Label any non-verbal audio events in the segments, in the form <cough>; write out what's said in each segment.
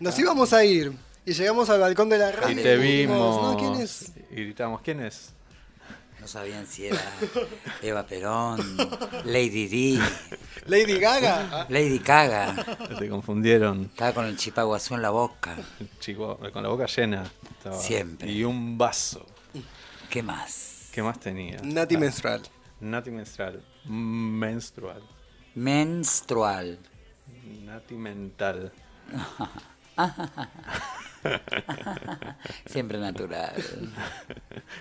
Nos íbamos a ir y llegamos al balcón de la Y radio. te dijimos, vimos. No, ¿quién es? Y gritamos, ¿quién es? No sabían si era Eva Perón, Lady D, Lady Gaga. Lady Caga. Te confundieron. Estaba con el chipaguazú en la boca. Chico, con la boca llena. estaba. Siempre. Y un vaso. ¿Qué más? ¿Qué más tenía? Nati Ah, menstrual. Nati menstrual. Menstrual. Menstrual. Nati mental. <laughs> <laughs> Siempre natural.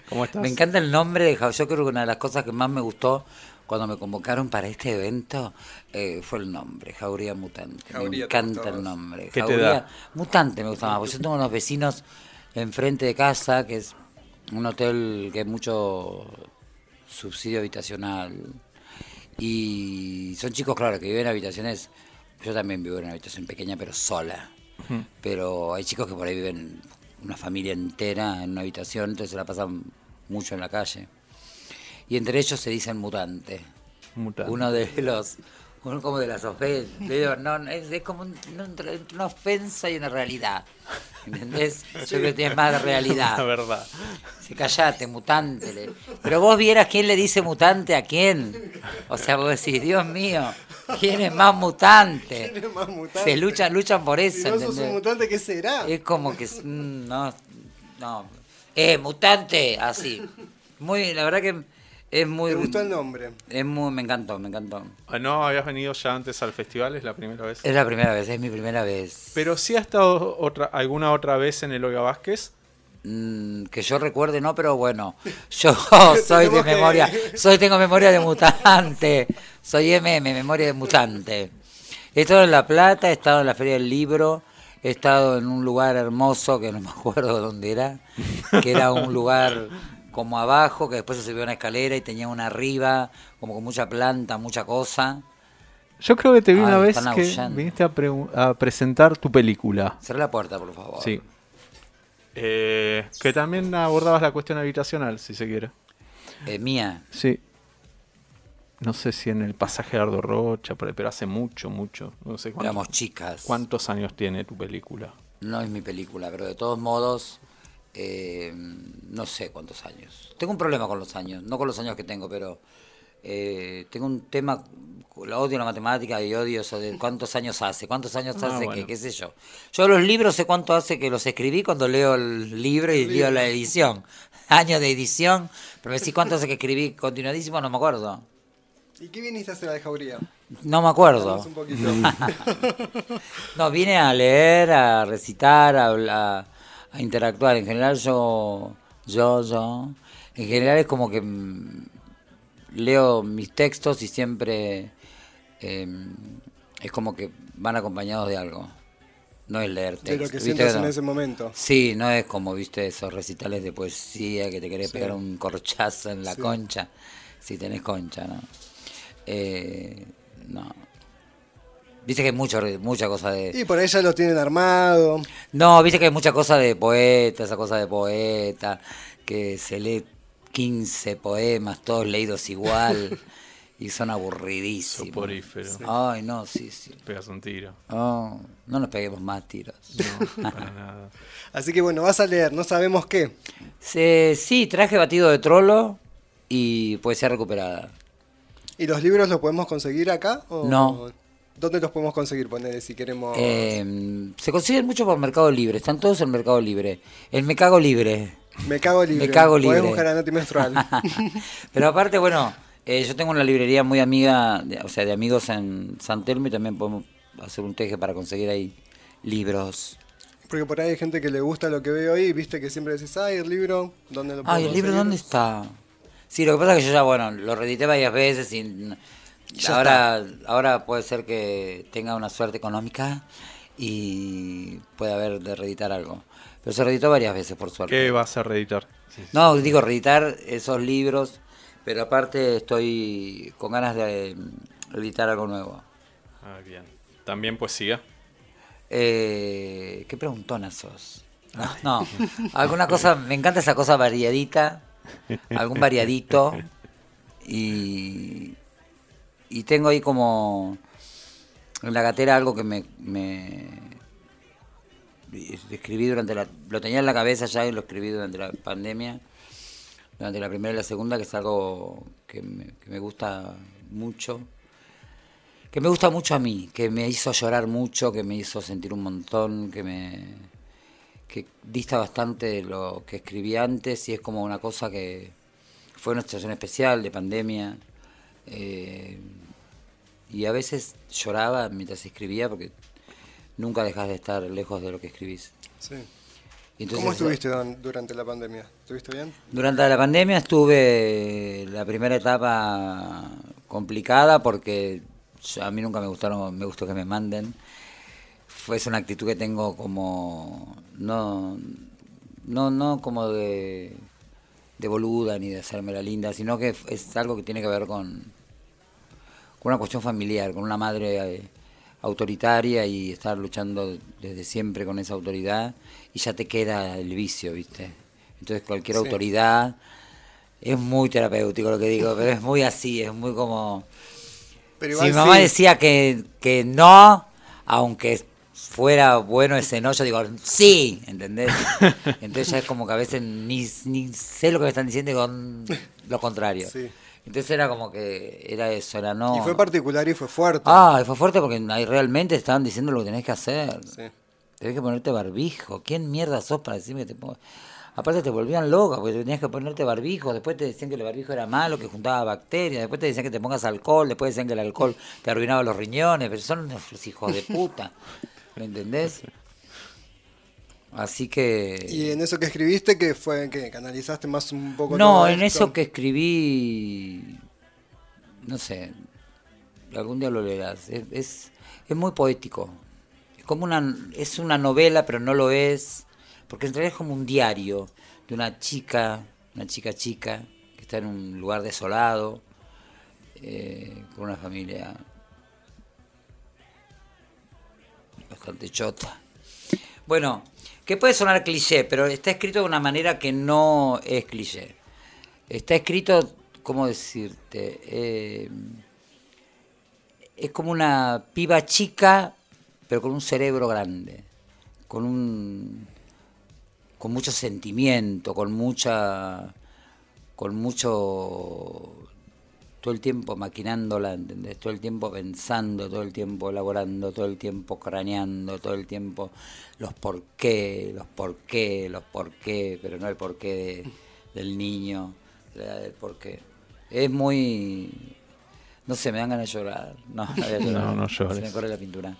¿Cómo estás? Me encanta el nombre de Yo creo que una de las cosas que más me gustó cuando me convocaron para este evento eh, fue el nombre, Jauría Mutante. Jauría, me encanta el nombre. ¿Qué te Jauría da? Mutante me gusta más, porque yo tengo unos vecinos enfrente de casa, que es un hotel que hay mucho subsidio habitacional. Y son chicos, claro, que viven en habitaciones. Yo también vivo en una habitación pequeña, pero sola. Pero hay chicos que por ahí viven una familia entera en una habitación, entonces se la pasan mucho en la calle. Y entre ellos se dicen mutante. Mutante. Uno de los. Uno como de las ofensas. No, es, es como un- entre una ofensa y una realidad. ¿Entendés? Yo creo que tiene más de La realidad. verdad. Sí, callate, mutante. le- Pero vos vieras quién le dice mutante a quién. O sea, vos decís, Dios mío, ¿quién es más mutante? ¿Quién es más mutante? Se luchan, luchan por Si eso. no sos un ¿entendés? mutante, ¿qué será? Es como que mm, no, no. Eh, mutante, así. Muy, la verdad que es muy. Me gustó el nombre. Es muy, me encantó, me encantó. Ah, ¿No habías venido ya antes al festival? ¿Es la primera vez? Es la primera vez, es mi primera vez. Pero sí ha estado otra, alguna otra vez en el Olga Vázquez. Mm, que yo recuerde, no, pero bueno, <laughs> yo <laughs> soy de que- memoria, soy tengo memoria de mutante, soy MM, memoria de mutante. He estado en La Plata, he estado en la Feria del Libro, he estado en un lugar hermoso que no me <laughs> acuerdo dónde era, que era un lugar como abajo, que después se subió a una escalera y tenía una arriba, como con mucha planta, mucha cosa. Yo creo que te vi Ay, una vez que viniste a, presentar tu película. Cerrá la puerta, por favor. Sí. Eh, que también abordabas la cuestión habitacional, si se quiere. Eh, mía. Sí. No sé si en el pasaje de Ardo Rocha, pero hace mucho, mucho. No sé cuántos, Éramos chicas. cuántos años tiene tu película. No es mi película, pero de todos modos, eh, no sé cuántos años. Tengo un problema con los años, no con los años que tengo, pero eh, tengo un tema, odio la matemática y odio eso de cuántos años hace, cuántos años Ah, hace, bueno. que qué sé yo. Yo los libros sé cuánto hace que los escribí cuando leo el libro y leo la edición. <laughs> Años de edición, pero me decís cuánto hace que escribí continuadísimo, no me acuerdo. ¿Y qué viniste a hacer a la jauría? No me acuerdo. Un. <laughs> No, vine a leer, a recitar, a, hablar, a interactuar. En general yo, yo, yo, en general es como que mm, leo mis textos y siempre eh, es como que van acompañados de algo. No es leer de textos. lo que en ese momento. Sí, no es como, viste, esos recitales de poesía que te querés Sí. pegar un corchazo en la Sí. concha, si tenés concha, ¿no? Eh, no. Viste que hay mucho, mucha cosa de... Y por ahí ya lo tienen armado. No, viste que hay mucha cosa de poeta, esa cosa de poeta, que se lee 15 poemas, todos leídos igual, <laughs> y son aburridísimos. Soporífero. Ay, no, sí, sí. Pegas un tiro. Oh, no nos peguemos más tiros. No, para <laughs> nada. Así que bueno, vas a leer, no sabemos qué. Sí, traje batido de trolo y poesía recuperada. ¿Y los libros los podemos conseguir acá? O No. ¿Dónde los podemos conseguir? Ponele si queremos. Eh, se consiguen mucho por Mercado Libre, están todos en Mercado Libre. El Me Cago Libre. Me cago libre. Me cago Podés libre. buscar a Nati Menstrual. <laughs> Pero aparte, bueno, eh, yo tengo una librería muy amiga, de- o sea, de amigos en San Telmo y también podemos hacer un teje para conseguir ahí libros. Porque por ahí hay gente que le gusta lo que veo ahí, viste que siempre decís, ay, el libro, ¿dónde lo puedo Ay, ¿el libro conseguir?". dónde está? Sí, lo que pasa es que yo ya, bueno, lo reedité varias veces y ahora, ahora puede ser que tenga una suerte económica y pueda haber de reeditar algo. Pero se reeditó varias veces, por suerte. ¿Qué vas a reeditar? Sí. No, digo, reeditar esos libros, pero aparte estoy con ganas de editar algo nuevo. Ah, bien. También poesía. Eh, ¿Qué preguntona sos? No, <laughs> no, alguna cosa, me encanta esa cosa variadita, algún variadito, y, y tengo ahí como en la gatera algo que me, me, escribí durante la... Lo tenía en la cabeza ya y lo escribí durante la pandemia, durante la primera y la segunda, que es algo que me, que me gusta mucho. Que me gusta mucho a mí, que me hizo llorar mucho, que me hizo sentir un montón, que me que dista bastante de lo que escribí antes y es como una cosa que fue una situación especial de pandemia. Eh, y a veces lloraba mientras escribía porque nunca dejas de estar lejos de lo que escribís. Sí. Y entonces, ¿Cómo estuviste durante la pandemia? ¿Estuviste bien? Durante la pandemia estuve la primera etapa complicada porque a mí nunca me gustaron, me gustó que me manden. Fue es una actitud que tengo como no no no como de de boluda ni de hacerme la linda, sino que es algo que tiene que ver con con una cuestión familiar, con una madre eh, autoritaria y estar luchando desde siempre con esa autoridad y ya te queda el vicio, ¿viste? Entonces cualquier Sí. autoridad es muy terapéutico lo que digo, pero es muy así, es muy como... Pero si mi mamá sí. decía que, que no, aunque fuera bueno ese no, yo digo sí, ¿entendés? <laughs> Entonces ya es como que a veces ni, ni sé lo que me están diciendo y digo mm, lo contrario. Sí. Entonces era como que era eso, era no. Y fue particular y fue fuerte. Ah, y fue fuerte porque ahí realmente estaban diciendo lo que tenés que hacer. Sí. Tenés que ponerte barbijo. ¿Quién mierda sos para decirme que te pongo? Aparte te volvían loca porque tenías que ponerte barbijo. Después te decían que el barbijo era malo, que juntaba bacterias. Después te decían que te pongas alcohol. Después decían que el alcohol te arruinaba los riñones. Pero son unos hijos de puta. ¿Me entendés? Así que... Y en eso que escribiste, que fue que canalizaste más un poco No, en esto? eso que escribí, no sé, algún día lo leerás. Es, es, es muy poético. Es como una, es una novela, pero no lo es, porque en realidad es como un diario de una chica, una chica chica, que está en un lugar desolado, eh, con una familia bastante chota. Bueno, que puede sonar cliché, pero está escrito de una manera que no es cliché. Está escrito, ¿cómo decirte? Eh, es como una piba chica, pero con un cerebro grande, con un con mucho sentimiento, con mucha con mucho todo el tiempo maquinándola, ¿entendés? Todo el tiempo pensando, todo el tiempo elaborando, todo el tiempo craneando, todo el tiempo los por qué, los por qué, los por qué, pero no el por qué de- del niño, del por qué. Es muy... No sé, me dan ganas de llorar. No, no voy a llorar. <laughs> No, no llores. Se me corre la pintura.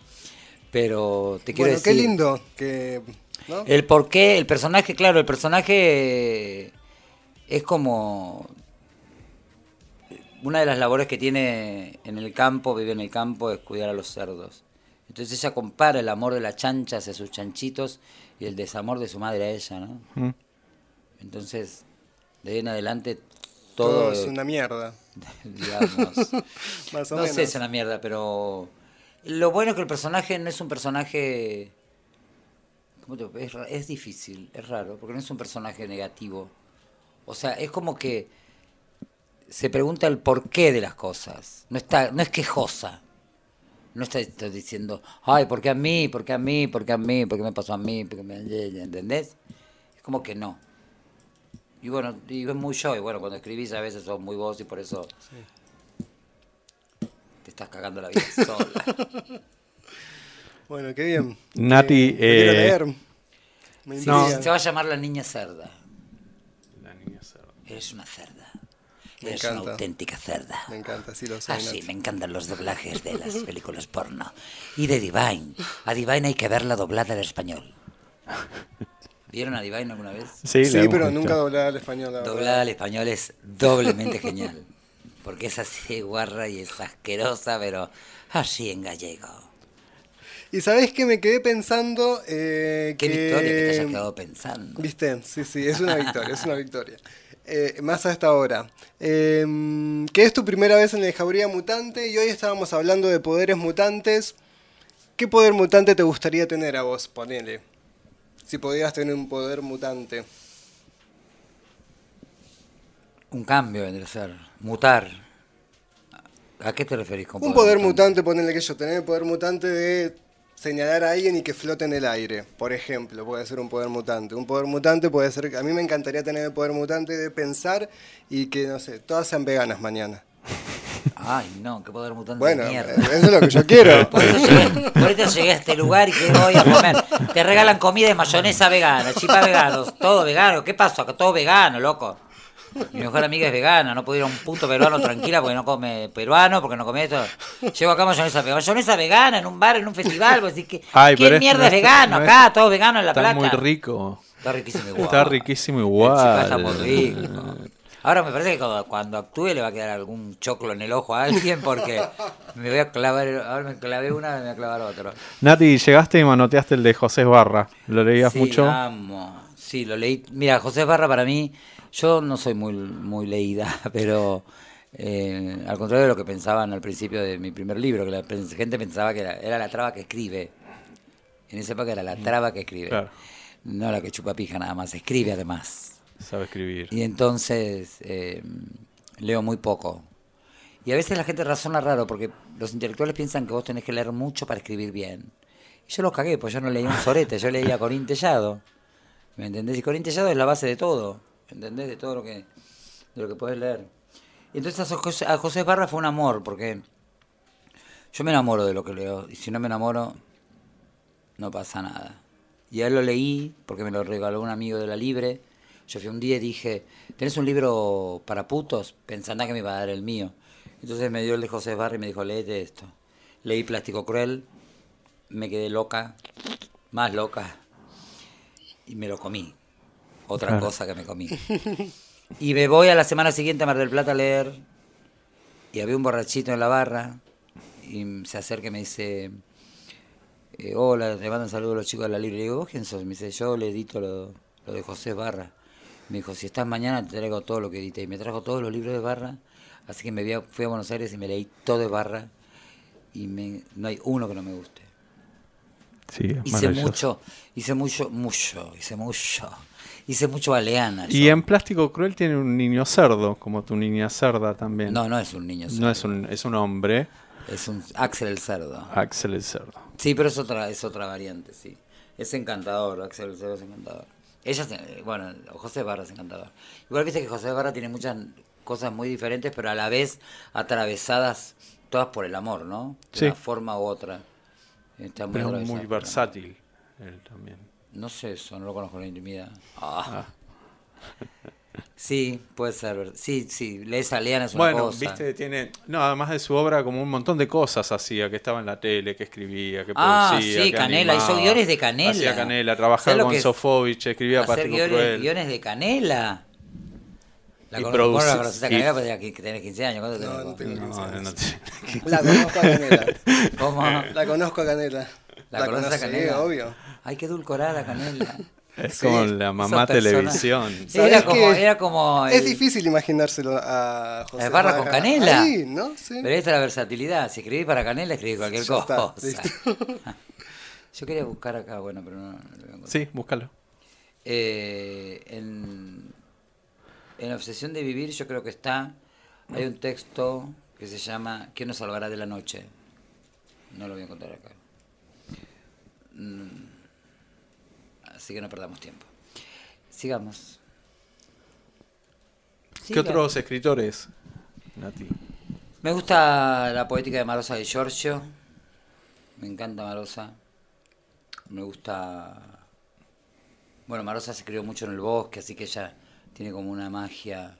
Pero te quiero Bueno, decir... qué lindo que... ¿no? El por qué, el personaje, claro, el personaje es como una de las labores que tiene en el campo, vive en el campo, es cuidar a los cerdos. Entonces ella compara el amor de la chancha hacia sus chanchitos y el desamor de su madre a ella, ¿no? Mm. Entonces, de ahí en adelante, todo todo, es una mierda. <laughs> digamos, <laughs> Más o no menos. sé, es una mierda, pero lo bueno es que el personaje no es un personaje... ¿cómo te- es, ra- es difícil, es raro, porque no es un personaje negativo. O sea, es como que se pregunta el porqué de las cosas. No, está, no es quejosa. No está, está diciendo, ay, ¿por qué a mí? ¿Por qué a mí? ¿Por qué a mí? ¿Por qué me pasó a mí? ¿Por qué me... ¿Entendés? Es como que no. Y bueno, y es muy yo. Y bueno, cuando escribís a veces sos muy vos y por eso te estás cagando la vida <laughs> sola. Bueno, qué bien. Nati, Eh, lo quiero eh, leer. Me Sí, intriga. Se va a llamar La Niña Cerda. La niña cerda. Eres una cerda. Me Eres encanta. una auténtica cerda. Me encanta, sí lo soy. Ah, sí, me encantan los doblajes de las <laughs> películas porno. Y de Divine. A Divine hay que verla doblada al español. ¿Vieron a Divine alguna vez? Sí, Sí, pero visto. nunca doblada al español. verdad. Doblada al español es doblemente genial. Porque es así de guarra y es asquerosa, pero así en gallego. Y sabes que me quedé pensando eh, Qué que... victoria que te hayas quedado pensando. ¿Viste? Sí, sí, es una <laughs> victoria, es una victoria. Eh, más a esta hora. Eh, que es tu primera vez en la Jauría Mutante y hoy estábamos hablando de poderes mutantes. ¿Qué poder mutante te gustaría tener a vos? Ponele. Si pudieras tener un poder mutante. Un cambio vendría a ser. Mutar. ¿A qué te referís con Un poder mutante, ponele que yo tener el poder mutante de señalar a alguien y que flote en el aire, por ejemplo, puede ser un poder mutante. Un poder mutante puede ser, a mí me encantaría tener el poder mutante de pensar y que, no sé, todas sean veganas mañana. <laughs> Ay, no, qué poder mutante Bueno, de mierda. eso es lo que yo quiero. <laughs> Por eso, llegué, por eso llegué a este lugar y que voy a comer. Te regalan comida de mayonesa vegana, chipa veganos, todo vegano. ¿Qué pasó? Todo vegano, loco. Mi mejor amiga es vegana, no puedo ir a un punto peruano tranquila porque no come peruano, porque no come esto. Llego acá mayonesa vegana. Mayonesa vegana en un bar, en un festival. Pues, ¿qué, Ay, ¿qué pero es- mierda es es- vegano no es- acá? Todo vegano en La Está Plata. muy rico. Está riquísimo igual. Está riquísimo igual. está muy rico. Ahora me parece que cuando, cuando actúe le va a quedar algún choclo en el ojo a alguien porque me voy a clavar, ahora me clavé una, me voy a clavar otro. Nati, llegaste y manoteaste el de José Barra. ¿Lo leías sí, mucho? amo. Sí, lo leí. Mira, José Barra para mí, yo no soy muy, muy leída, <laughs> pero eh, al contrario de lo que pensaban al principio de mi primer libro, que la gente pensaba que era, era la traba que escribe. En esa época era la traba que escribe. Claro. No la que chupa pija nada más, escribe además. Sabe escribir. Y entonces eh, leo muy poco. Y a veces la gente razona raro porque los intelectuales piensan que vos tenés que leer mucho para escribir bien. Y yo los cagué, pues yo no leía un sorete, yo leía Corín Tellado. ¿Me entendés? Y Corín Tellado es la base de todo. ¿Me entendés? De todo lo que, de lo que podés leer. Y entonces a José, a José Barra fue un amor, porque yo me enamoro de lo que leo. Y si no me enamoro, no pasa nada. Y a él lo leí porque me lo regaló un amigo de la Libre. Yo fui un día y dije, ¿tenés un libro para putos? Pensando que me iba a dar el mío. Entonces me dio el de José Barra y me dijo, léete esto. Leí Plástico Cruel, me quedé loca, más loca, y me lo comí. Otra Claro. cosa que me comí. Y me voy a la semana siguiente a Mar del Plata a leer, y había un borrachito en la barra, y se acerca y me dice, eh, hola, te mandan saludos los chicos de la libre. Le digo, ¿vos quién sos? Me dice, yo le edito lo, lo de José Barra. Me dijo, si estás mañana te traigo todo lo que edité. Y me trajo todos los libros de Barra. Así que me a- fui a Buenos Aires y me leí todo de Barra. Y me, no hay uno que no me guste. Sí, Hice mucho, hice mucho, mucho, hice mucho. Hice mucho baleana. Y yo. en Plástico Cruel tiene un niño cerdo, como tu niña cerda también. No, no es un niño. No es un, es un hombre, Es un Axel el cerdo. Axel el cerdo. Sí, pero es otra, es otra variante, sí. Es encantador, Axel el cerdo es encantador. Ella, es, eh, bueno, José Barra es encantador. Igual viste que José Barra tiene muchas cosas muy diferentes, pero a la vez atravesadas todas por el amor, ¿no? De Sí. una forma u otra. Está muy Pero versátil él también. No sé eso, no lo conozco en la intimidad. Ah. <laughs> Sí, puede ser. Sí, sí, lees a Leana es una Bueno, cosa. viste, tiene, no, además de su obra, como un montón de cosas hacía, que estaba en la tele, que escribía, que Ah, producía, sí, que Canela, animaba. hizo guiones de Canela. Hacía Canela, ¿Sabes trabajaba con es Sofovich, escribía Hacer Plástico guiones, Cruel. guiones de Canela. La Y conozco, produce- ¿cómo la conociste Canela? Pues ya que que tenés 15 años. ¿cuánto No, tenés no tengo No, 15 años. no te- La conozco a Canela. ¿Cómo? La conozco a Canela. ¿La, a conocí, Canela? obvio. Ay, qué edulcorada Canela. Es Sí, como la mamá televisión. ¿Sabés Era como, que era como Es el- difícil imaginárselo a José ¿Es barra con canela? Ahí, ¿no? Sí. Pero esta es la versatilidad. Si escribís para Canela, escribís cualquier Ya está, cosa. listo. <laughs> Yo quería buscar acá, bueno, pero no, no lo voy a encontrar. Sí, búscalo. Eh, en, en Obsesión de Vivir yo creo que está, hay un texto que se llama ¿Quién nos salvará de la noche? No lo voy a encontrar acá. Mm, Así que no perdamos tiempo. Sigamos. ¿Qué Siga. otros escritores, Nati? Me gusta la poética de Marosa de Giorgio. Me encanta Marosa. Me gusta. Bueno, Marosa se crió mucho en el bosque, así que ella tiene como una magia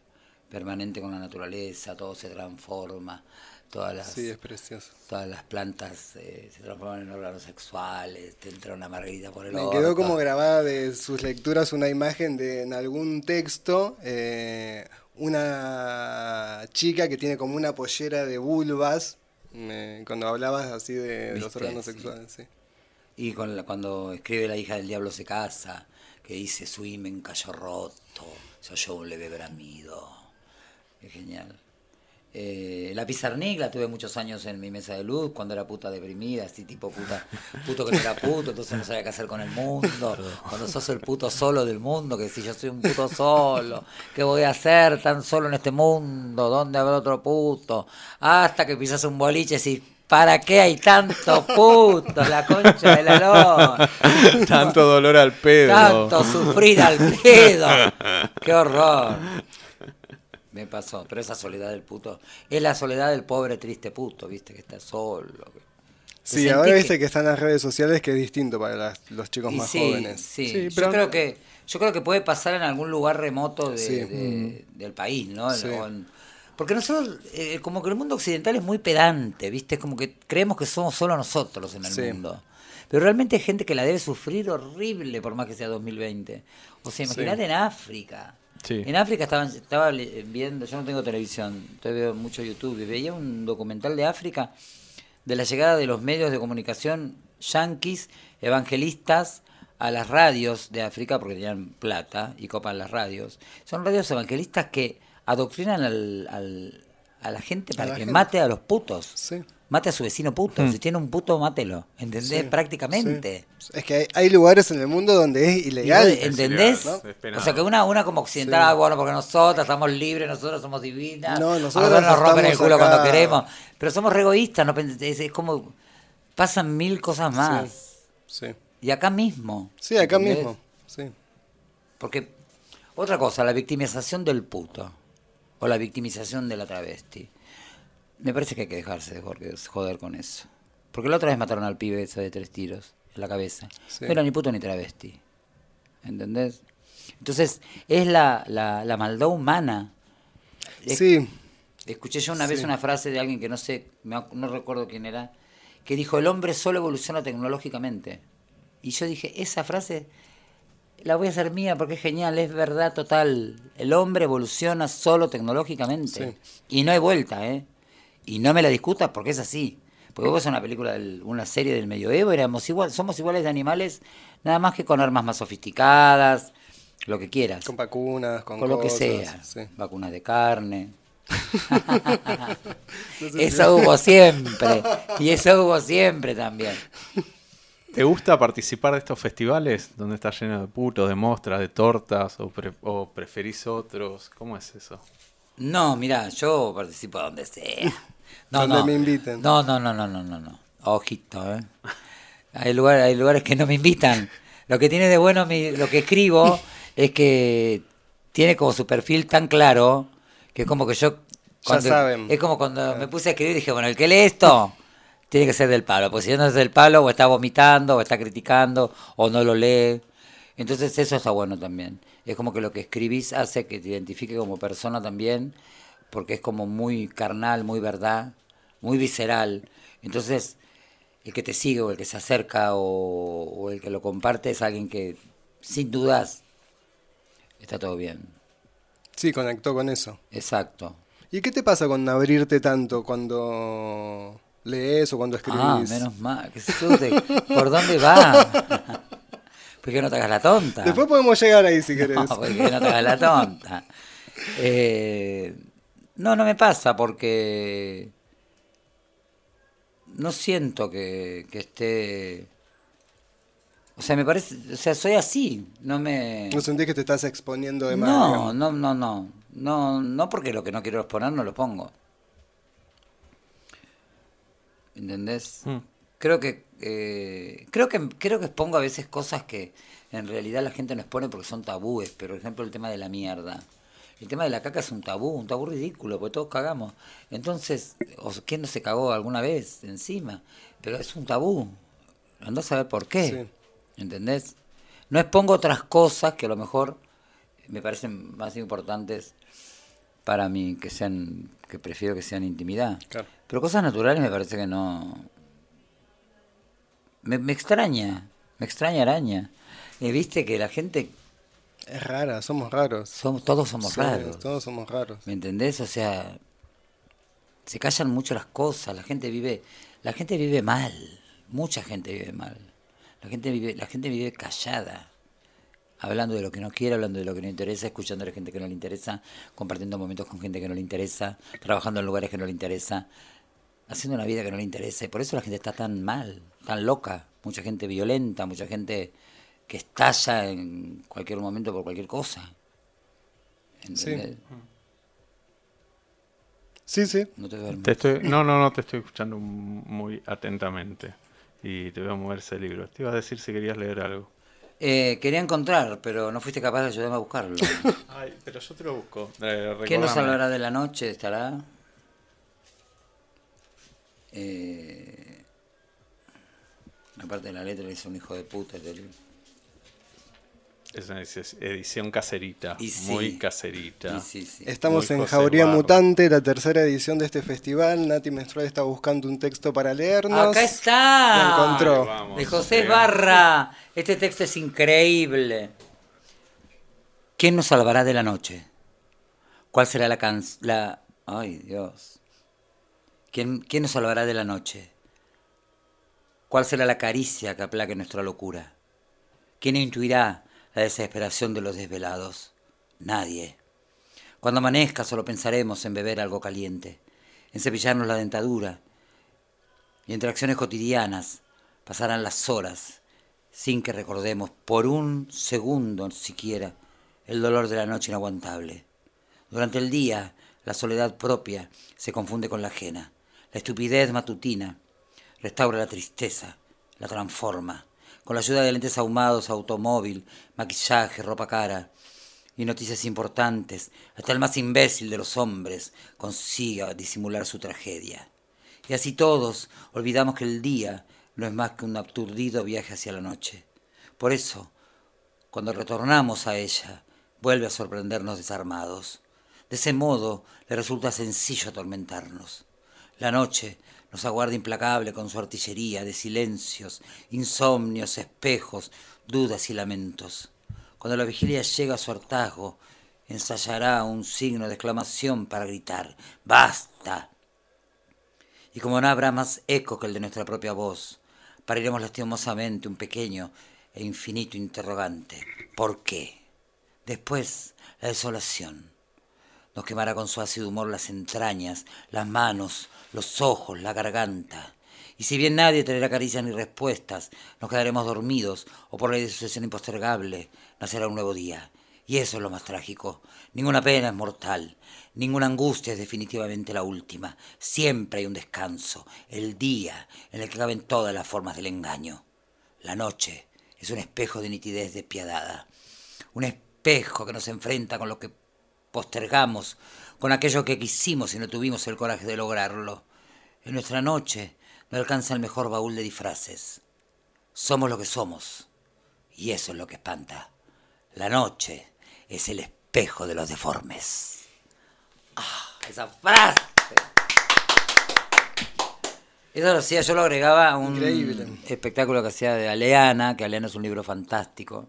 permanente con la naturaleza, todo se transforma, todas las, Sí, es precioso. todas las plantas eh, se transforman en órganos sexuales, te entra una margarita por el Me orto. quedó como grabada de sus lecturas una imagen de en algún texto eh, una chica que tiene como una pollera de vulvas me- cuando hablabas así de los órganos Sí. sexuales. Sí. Y con la- cuando escribe La hija del diablo se casa, que dice su imen cayó roto, se oyó un leve bramido. Genial. Eh, la Pizarnik la tuve muchos años en mi mesa de luz, cuando era puta deprimida, así tipo puta, puto que no era puto, entonces no sabía qué hacer con el mundo. Cuando sos el puto solo del mundo, que si yo soy un puto solo, ¿qué voy a hacer tan solo en este mundo? ¿Dónde habrá otro puto? Hasta que pisas un boliche y ¿Para qué hay tanto puto? La concha de la lora. Tanto dolor al pedo. Tanto sufrir al pedo. Qué horror. Me pasó, pero esa soledad del puto. Es la soledad del pobre triste puto, viste, que está solo. Sí, ahora viste que... están las redes sociales que es distinto para las- los chicos Y más sí, jóvenes. Sí, Sí, yo pero- creo que yo creo que puede pasar en algún lugar remoto de- Sí. de- del país, ¿no? Sí. O en- porque nosotros, eh, como que el mundo occidental es muy pedante, ¿viste? Es como que creemos que somos solo nosotros en el Sí. mundo. Pero realmente hay gente que la debe sufrir horrible por más que sea 2020. O sea, imagínate en África. Sí. En África estaban, estaba viendo, yo no tengo televisión, yo veo mucho YouTube, y veía un documental de África de la llegada de los medios de comunicación yanquis, evangelistas, a las radios de África, porque tenían plata y copan las radios. Son radios evangelistas que adoctrinan al, al- a la gente para la que gente. mate a los putos. Sí. Mate a su vecino puto. Si tiene un puto, mátelo. ¿Entendés? Sí, Prácticamente. sí. Es que hay, hay lugares en el mundo donde es ilegal. ¿Entendés? O sea, que una, una como occidental, Sí. ah, bueno, porque nosotros estamos libres, nosotros somos divinas, No, nosotros nosotros nos rompen el culo acá. cuando queremos, pero somos egoístas, no es, es como, pasan mil cosas más. Sí. Y acá mismo. Sí, acá ¿entendés? mismo. Sí. Porque, otra cosa, la victimización del puto, o la victimización de la travesti, me parece que hay que dejarse de joder, con eso. Porque la otra vez mataron al pibe ese de tres tiros en la cabeza. Sí. No era ni puto ni travesti. ¿Entendés? Entonces, es la, la, la maldad humana. Es- Sí. Escuché yo una vez una frase de alguien que no sé, no recuerdo quién era, que dijo, el hombre solo evoluciona tecnológicamente. Y yo dije, esa frase la voy a hacer mía porque es genial, es verdad total. El hombre evoluciona solo tecnológicamente. Y no hay vuelta, ¿eh? Y no me la discutas porque es así. Porque vos ves una película, del- una serie del medioevo, éramos igual, somos iguales de animales, nada más que con armas más sofisticadas, lo que quieras. Con vacunas, con, Con lo que cosas, sea. sí. Vacunas de carne. <laughs> No sé si- Eso hubo siempre. Y eso hubo siempre también. ¿Te gusta participar de estos festivales donde está lleno de putos, de mostras, de tortas o, pre- o preferís otros? ¿Cómo es eso? No, mira, yo participo donde sea. No, Donde no. me inviten. No, no, no, no, no, no, no. Ojito, ¿eh? Hay lugares, hay lugares que no me invitan. Lo que tiene de bueno mi- lo que escribo <laughs> es que tiene como su perfil tan claro que es como que yo... saben. Es como cuando me puse a escribir dije, bueno, el que lee esto tiene que ser del palo. Pues si no es del palo, o está vomitando, o está criticando, o no lo lee. Entonces eso está bueno también. Es como que lo que escribís hace que te identifique como persona también, porque es como muy carnal, muy verdad, muy visceral. Entonces, el que te sigue o el que se acerca o, o el que lo comparte es alguien que, sin dudas, está todo bien. Sí, conectó con eso. Exacto. ¿Y qué te pasa con abrirte tanto cuando lees o cuando escribís? Ah, menos mal. ¿Por dónde va? <laughs> ¿Por qué no te hagas la tonta? Después podemos llegar ahí si <laughs> querés. No, porque no te hagas la tonta. Eh, no, no me pasa porque no siento que, que esté... O sea, me parece... O sea, soy así. No me... ¿No sentís que te estás exponiendo de más? No, no, no, no. No, no porque lo que no quiero exponer no lo pongo. ¿Entendés? Mm. Creo que eh, creo que creo que expongo a veces cosas que en realidad la gente no expone porque son tabúes, pero por ejemplo el tema de la mierda. El tema de la caca es un tabú, un tabú ridículo, porque todos cagamos. Entonces, ¿quién no se cagó alguna vez encima? Pero es un tabú. Andás a saber por qué. Sí. ¿Entendés? No expongo otras cosas que a lo mejor me parecen más importantes para mí, que sean, que prefiero que sean intimidad. Claro. Pero cosas naturales me parece que no. Me, me extraña, me extraña araña. Y viste que la gente, Es rara, somos raros. somos, todos somos raros. Todos somos raros. ¿Me entendés? O sea, se callan mucho las cosas, la gente vive, la gente vive mal, mucha gente vive mal. La gente vive, la gente vive callada, hablando de lo que no quiere, hablando de lo que no interesa, escuchando a la gente que no le interesa, compartiendo momentos con gente que no le interesa, trabajando en lugares que no le interesa, haciendo una vida que no le interesa. Y por eso la gente está tan mal, tan loca. Mucha gente violenta, mucha gente que estalla en cualquier momento por cualquier cosa. ¿Entendés? Sí, sí. No te duermes. Te estoy, no, no, no, te estoy escuchando muy atentamente. Y te voy a mover ese libro. Te iba a decir si querías leer algo. Eh, quería encontrar, pero no fuiste capaz de ayudarme a buscarlo. <laughs> Ay, pero yo te lo busco. Eh, ¿Quién nos salvará de la noche? ¿Estará? Eh, aparte de la letra, es un hijo de puta. este libro. Es una edici- edición caserita. Y sí. Muy caserita. Y sí, sí. Estamos Muy en Jauría Barro. Mutante, la tercera edición de este festival. Nati Menstrual está buscando un texto para leernos. Acá está. Lo encontró. Vamos. De José. Barra. Este texto es increíble. ¿Quién nos salvará de la noche? ¿Cuál será la canción? La... Ay, Dios. ¿Quién, ¿Quién nos salvará de la noche? ¿Cuál será la caricia que aplaque nuestra locura? ¿Quién intuirá la desesperación de los desvelados? Nadie. Cuando amanezca solo pensaremos en beber algo caliente, en cepillarnos la dentadura, y entre acciones cotidianas pasarán las horas sin que recordemos por un segundo siquiera el dolor de la noche inaguantable. Durante el día, la soledad propia se confunde con la ajena. La estupidez matutina restaura la tristeza, la transforma. Con la ayuda de lentes ahumados, automóvil, maquillaje, ropa cara y noticias importantes, hasta el más imbécil de los hombres consiga disimular su tragedia. Y así todos olvidamos que el día no es más que un aturdido viaje hacia la noche. Por eso, cuando retornamos a ella, vuelve a sorprendernos desarmados. De ese modo le resulta sencillo atormentarnos. La noche nos aguarda implacable con su artillería de silencios, insomnios, espejos, dudas y lamentos. Cuando la vigilia llega a su hartazgo, ensayará un signo de exclamación para gritar ¡Basta! Y como no habrá más eco que el de nuestra propia voz, pariremos lastimosamente un pequeño e infinito interrogante. ¿Por qué? Después, la desolación. Nos quemará con su ácido humor las entrañas, las manos, los ojos, la garganta. Y si bien nadie traerá caricias ni respuestas, nos quedaremos dormidos o por ley de sucesión impostergable, nacerá un nuevo día. Y eso es lo más trágico. Ninguna pena es mortal, ninguna angustia es definitivamente la última. Siempre hay un descanso, el día en el que caben todas las formas del engaño. La noche es un espejo de nitidez despiadada, un espejo que nos enfrenta con lo que postergamos, con aquello que quisimos y no tuvimos el coraje de lograrlo. En nuestra noche no alcanza el mejor baúl de disfraces. Somos lo que somos, y eso es lo que espanta. La noche es el espejo de los deformes. ¡Ah! ¡Esa frase! Eso lo hacía, yo lo agregaba a un Increíble. espectáculo que hacía de Aleana, que Aleana es un libro fantástico,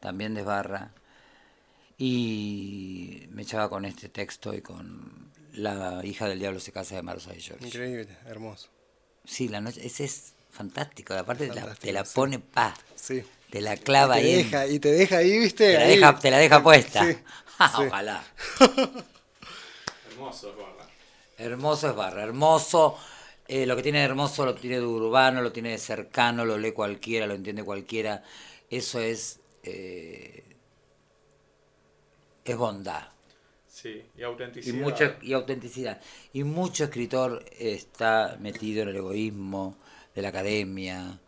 también de Barra. Y me echaba con este texto y con La hija del diablo se casa de Marcia y George. Increíble, hermoso. Sí, la noche, ese es fantástico. Aparte te la, te la sí. pone pa, Sí. te la clava y te ahí. en- deja, y te deja ahí, viste. te, la Ahí. deja, te la deja puesta. Sí, Ja, <laughs> sí. Ojalá. <laughs> Hermoso, es verdad. Hermoso es barra, hermoso. eh, lo que tiene de hermoso lo tiene de urbano, lo tiene de cercano, lo lee cualquiera, lo entiende cualquiera. Eso es. eh, es bondad. Sí, y Y, autenticidad. mucho, y autenticidad. Y mucho escritor está metido en el egoísmo de la academia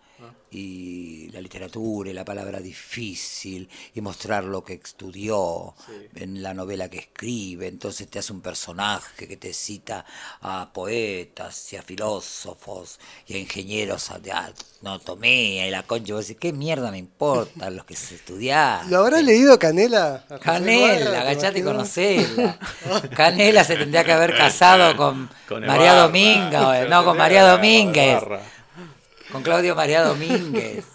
y la literatura y la palabra difícil y mostrar lo que estudió Sí. en la novela que escribe. Entonces te hace un personaje que te cita a poetas y a filósofos y a ingenieros de anatomía y la concha. Y vos decís, ¿qué mierda me importa los que se estudiaron? ¿Lo habrá leído Canela? Canela, Barra, ¿te agachate y conocela. <laughs> Canela se tendría que haber casado con, Con María Se no, con María Domínguez. Con Claudio María Domínguez. <laughs>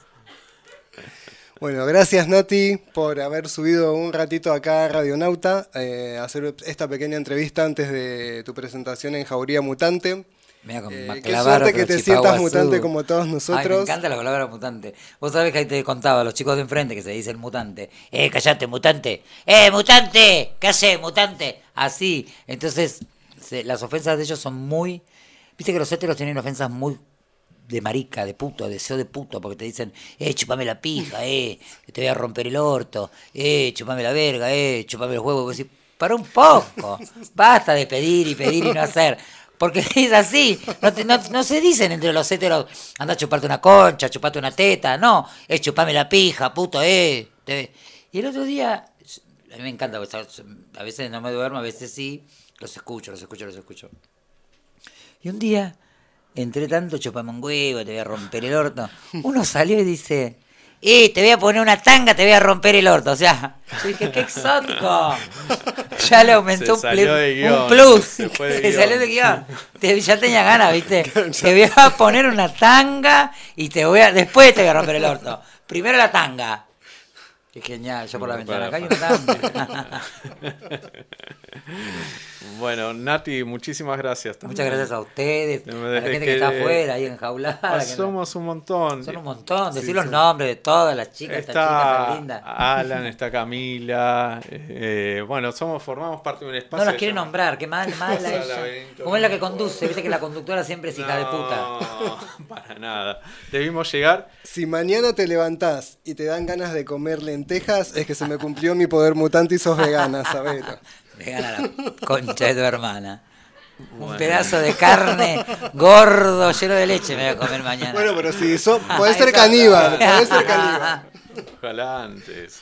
Bueno, gracias Nati por haber subido un ratito acá a Radionauta, eh, a hacer esta pequeña entrevista antes de tu presentación en Jauría Mutante. Mira, Eh, me qué suerte que te sientas mutante como todos Ay, me nosotros. encanta la palabra mutante. Vos sabés que ahí te contaba, los chicos de enfrente que se dicen mutante. Eh, callate, mutante. Eh, mutante. ¿Qué haces, mutante? Así. Entonces, se- las ofensas de ellos son muy... Viste que los héteros tienen ofensas muy de marica, de puto, de deseo de puto, porque te dicen, eh, chupame la pija, eh, te voy a romper el orto, eh, chupame la verga, eh, chupame los huevos. Y para un poco. Basta de pedir y pedir y no hacer. Porque <laughs> es así. No, no- se dicen entre los héteros, anda a chuparte una concha, chuparte una teta. No, es chupame la pija, puto, eh. Te- Y el otro día, a mí me encanta, a veces no me duermo, a veces sí. Los escucho, los escucho, los escucho. Y un día, entre tanto chupame un huevo, te voy a romper el orto, uno salió y dice, eh, te voy a poner una tanga, te voy a romper el orto. O sea, yo dije, qué exótico. Ya le aumentó un, plus. <laughs> se salió de guion. Te- ya tenía ganas, ¿viste? <laughs> Te voy a poner una tanga y te voy a. Después te voy a romper el orto. Primero la tanga. Qué genial, yo por la ventana acá hay tanga. <laughs> Bueno, Nati, muchísimas gracias. también. Muchas gracias a ustedes, a la gente que, que- está afuera, ahí enjaulada. Ah, no- somos un montón. Son un montón, decir Sí, los sí. nombres de todas las chicas, esta chica tan Está linda. Alan, está Camila. eh, bueno, somos, formamos parte de un espacio. No las quiere nombrar, qué mal, mala ella. Como es la que conduce, viste que la conductora siempre es hija de puta. No, <laughs> para nada. Debimos llegar. Si mañana te levantás y te dan ganas de comer lentejas, es que se me cumplió mi poder mutante y sos vegana, sabelo. <laughs> Me gana la concha de tu hermana. Un pedazo de carne gordo, lleno de leche me voy a comer mañana. Bueno, pero si sos, <laughs> podés ser Eso- caníbal, podés ser <laughs> caníbal. Ojalá antes.